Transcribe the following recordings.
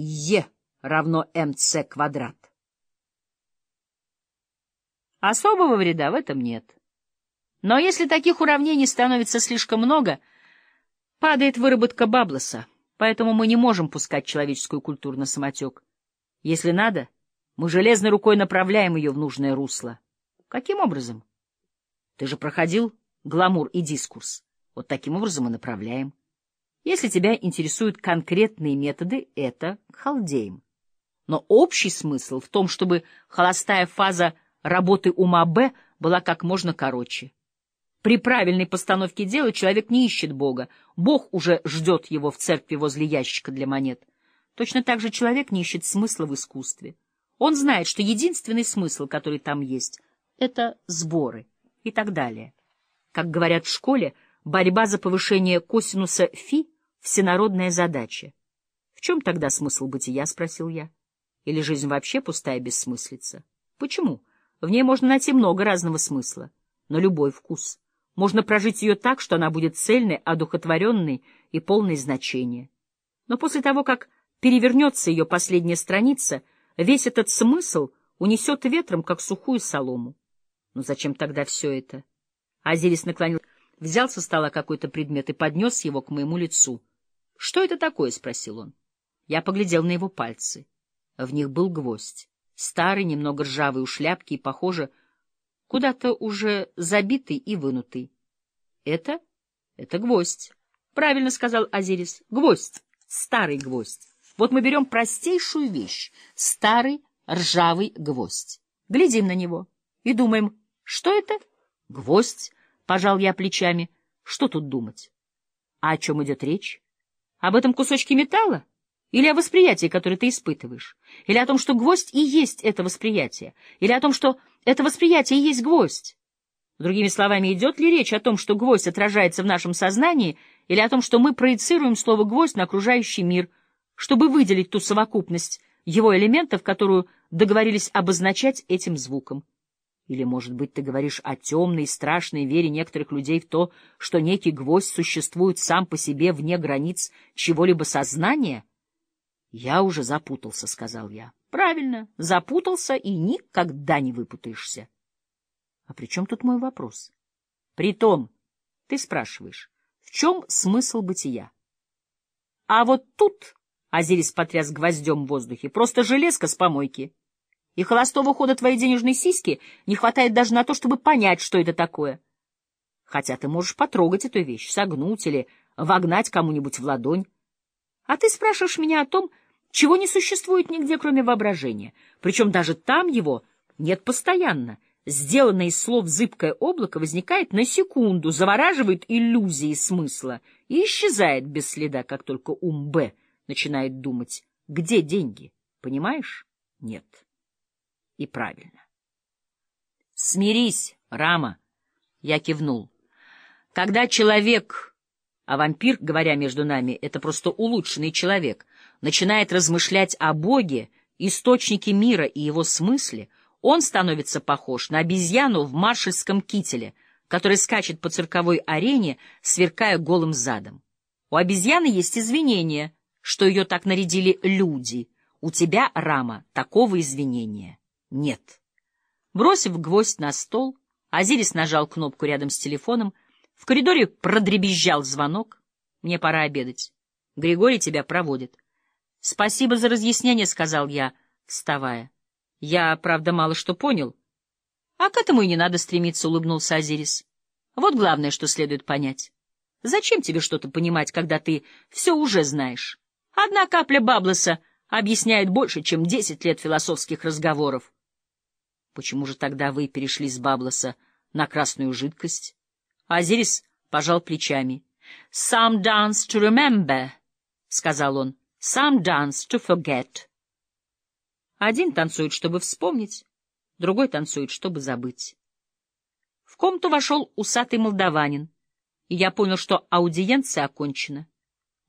Е равно МЦ квадрат. Особого вреда в этом нет. Но если таких уравнений становится слишком много, падает выработка Баблоса, поэтому мы не можем пускать человеческую культуру на самотек. Если надо, мы железной рукой направляем ее в нужное русло. Каким образом? Ты же проходил гламур и дискурс. Вот таким образом и направляем. Если тебя интересуют конкретные методы, это халдеем. Но общий смысл в том, чтобы холостая фаза работы ума Б была как можно короче. При правильной постановке дела человек не ищет Бога. Бог уже ждет его в церкви возле ящика для монет. Точно так же человек не ищет смысла в искусстве. Он знает, что единственный смысл, который там есть, — это сборы и так далее. Как говорят в школе, борьба за повышение косинуса фи — всенародная задача. В чем тогда смысл бытия, — спросил я. Или жизнь вообще пустая бессмыслица? Почему? В ней можно найти много разного смысла, но любой вкус. Можно прожить ее так, что она будет цельной, одухотворенной и полной значения. Но после того, как перевернется ее последняя страница, весь этот смысл унесет ветром, как сухую солому. Но зачем тогда все это? Азирис наклонил, взял со стола какой-то предмет и поднес его к моему лицу. — Что это такое? — спросил он. Я поглядел на его пальцы. В них был гвоздь. Старый, немного ржавый у шляпки и, похоже, куда-то уже забитый и вынутый. — Это? Это гвоздь. — Правильно сказал Азирис. — Гвоздь. Старый гвоздь. Вот мы берем простейшую вещь — старый ржавый гвоздь. Глядим на него и думаем, что это? Гвоздь, — пожал я плечами. Что тут думать? А о чем идет речь? Об этом кусочке металла? Или о восприятии, которое ты испытываешь? Или о том, что гвоздь и есть это восприятие? Или о том, что это восприятие и есть гвоздь? Другими словами, идет ли речь о том, что гвоздь отражается в нашем сознании, или о том, что мы проецируем слово «гвоздь» на окружающий мир, чтобы выделить ту совокупность его элементов, которую договорились обозначать этим звуком? Или, может быть, ты говоришь о темной и страшной вере некоторых людей в то, что некий гвоздь существует сам по себе вне границ чего-либо сознания? — Я уже запутался, — сказал я. — Правильно, запутался и никогда не выпутаешься. — А при чем тут мой вопрос? — Притом, ты спрашиваешь, в чем смысл бытия? — А вот тут, — Азирис потряс гвоздем в воздухе, — просто железка с помойки. И холостого хода твоей денежной сиськи не хватает даже на то, чтобы понять, что это такое. Хотя ты можешь потрогать эту вещь, согнуть или вогнать кому-нибудь в ладонь. А ты спрашиваешь меня о том, чего не существует нигде, кроме воображения. Причем даже там его нет постоянно. Сделанное из слов зыбкое облако возникает на секунду, завораживает иллюзии смысла и исчезает без следа, как только ум Б начинает думать, где деньги, понимаешь? Нет. И правильно. Смирись, Рама, я кивнул. Когда человек а вампир, говоря между нами, это просто улучшенный человек, начинает размышлять о Боге, источнике мира и его смысле, он становится похож на обезьяну в маршальском кителе, который скачет по цирковой арене, сверкая голым задом. У обезьяны есть извинения, что ее так нарядили люди. У тебя, Рама, такого извинения нет. Бросив гвоздь на стол, Азирис нажал кнопку рядом с телефоном — в коридоре продребезжал звонок. Мне пора обедать. Григорий тебя проводит. — Спасибо за разъяснение, — сказал я, вставая. — Я, правда, мало что понял. — А к этому и не надо стремиться, — улыбнулся Азирис. — Вот главное, что следует понять. Зачем тебе что-то понимать, когда ты все уже знаешь? Одна капля Баблоса объясняет больше, чем десять лет философских разговоров. Почему же тогда вы перешли с Баблоса на красную жидкость? Азирис пожал плечами. — Some dance to remember, — сказал он. — Some dance to forget. Один танцует, чтобы вспомнить, другой танцует, чтобы забыть. В комнату вошел усатый молдаванин, и я понял, что аудиенция окончена.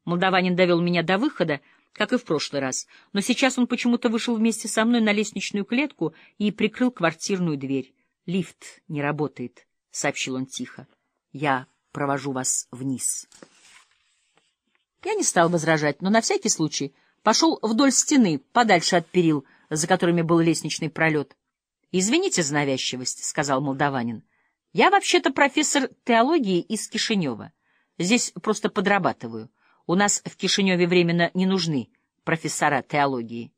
Молдаванин довел меня до выхода, как и в прошлый раз, но сейчас он почему-то вышел вместе со мной на лестничную клетку и прикрыл квартирную дверь. «Лифт не работает», — сообщил он тихо. Я провожу вас вниз. Я не стал возражать, но на всякий случай пошел вдоль стены, подальше от перил, за которыми был лестничный пролет. — Извините за навязчивость, — сказал молдаванин. — Я вообще-то профессор теологии из Кишинева. Здесь просто подрабатываю. У нас в Кишиневе временно не нужны профессора теологии.